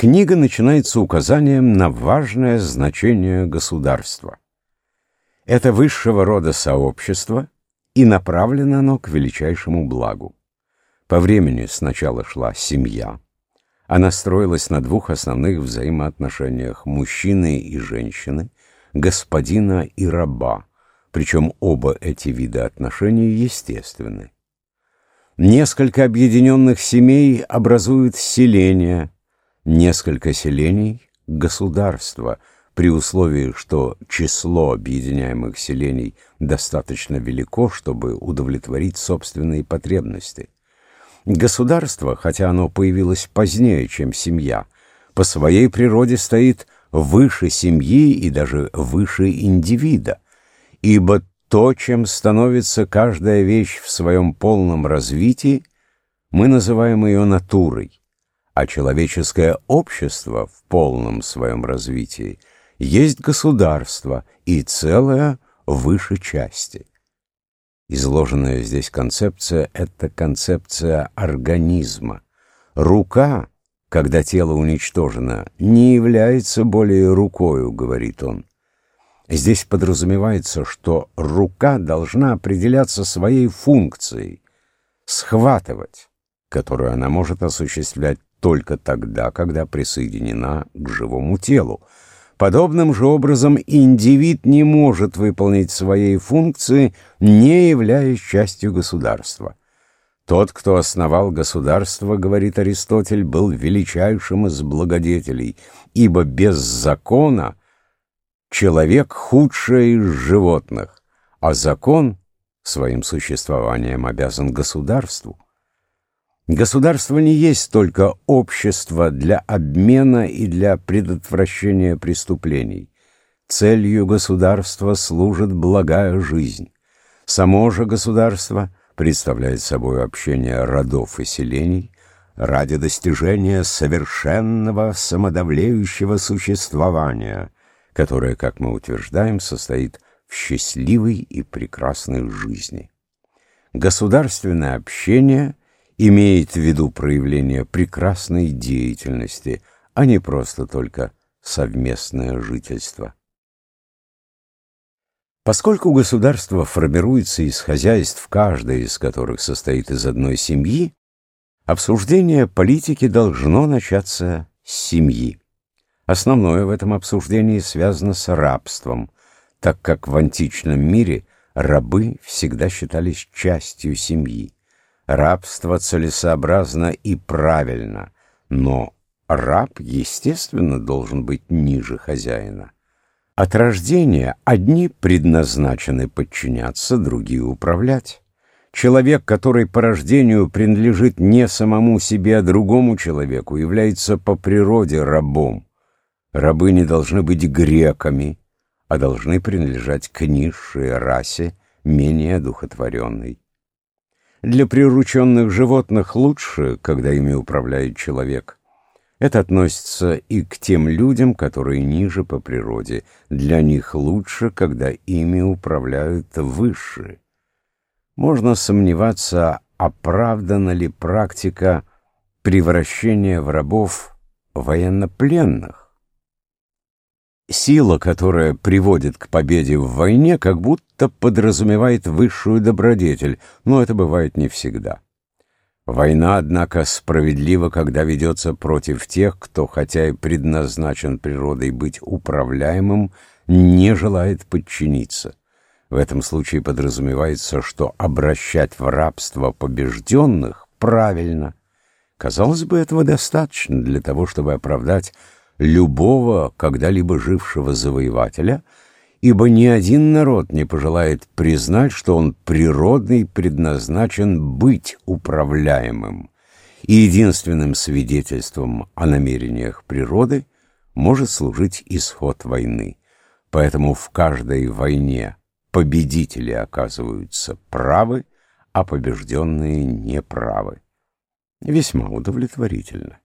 Книга начинается указанием на важное значение государства. Это высшего рода сообщество, и направлено оно к величайшему благу. По времени сначала шла семья. Она строилась на двух основных взаимоотношениях мужчины и женщины, господина и раба, причем оба эти вида отношений естественны. Несколько объединенных семей образуют селения, несколько селений — государство, при условии, что число объединяемых селений достаточно велико, чтобы удовлетворить собственные потребности. Государство, хотя оно появилось позднее, чем семья, по своей природе стоит выше семьи и даже выше индивида, ибо то, чем становится каждая вещь в своем полном развитии, мы называем ее натурой, а человеческое общество в полном своем развитии есть государство и целое выше части. Изложенная здесь концепция — это концепция организма. Рука, когда тело уничтожено, не является более рукою, говорит он. Здесь подразумевается, что рука должна определяться своей функцией — схватывать, которую она может осуществлять только тогда, когда присоединена к живому телу. Подобным же образом индивид не может выполнить своей функции, не являясь частью государства. Тот, кто основал государство, говорит Аристотель, был величайшим из благодетелей, ибо без закона человек худший из животных, а закон своим существованием обязан государству. Государство не есть только общество для обмена и для предотвращения преступлений. Целью государства служит благая жизнь. Само же государство представляет собой общение родов и селений ради достижения совершенного самодавлеющего существования, которое, как мы утверждаем, состоит в счастливой и прекрасной жизни. Государственное общение – имеет в виду проявление прекрасной деятельности, а не просто только совместное жительство. Поскольку государство формируется из хозяйств, каждое из которых состоит из одной семьи, обсуждение политики должно начаться с семьи. Основное в этом обсуждении связано с рабством, так как в античном мире рабы всегда считались частью семьи. Рабство целесообразно и правильно, но раб, естественно, должен быть ниже хозяина. От рождения одни предназначены подчиняться, другие управлять. Человек, который по рождению принадлежит не самому себе, а другому человеку, является по природе рабом. Рабы не должны быть греками, а должны принадлежать к низшей расе, менее одухотворенной. Для прирученных животных лучше, когда ими управляет человек. Это относится и к тем людям, которые ниже по природе. Для них лучше, когда ими управляют высшие. Можно сомневаться, оправдана ли практика превращения в рабов военнопленных. Сила, которая приводит к победе в войне, как будто подразумевает высшую добродетель, но это бывает не всегда. Война, однако, справедлива, когда ведется против тех, кто, хотя и предназначен природой быть управляемым, не желает подчиниться. В этом случае подразумевается, что обращать в рабство побежденных правильно. Казалось бы, этого достаточно для того, чтобы оправдать любого когда-либо жившего завоевателя, ибо ни один народ не пожелает признать, что он природный предназначен быть управляемым, и единственным свидетельством о намерениях природы может служить исход войны. Поэтому в каждой войне победители оказываются правы, а побежденные неправы. Весьма удовлетворительно.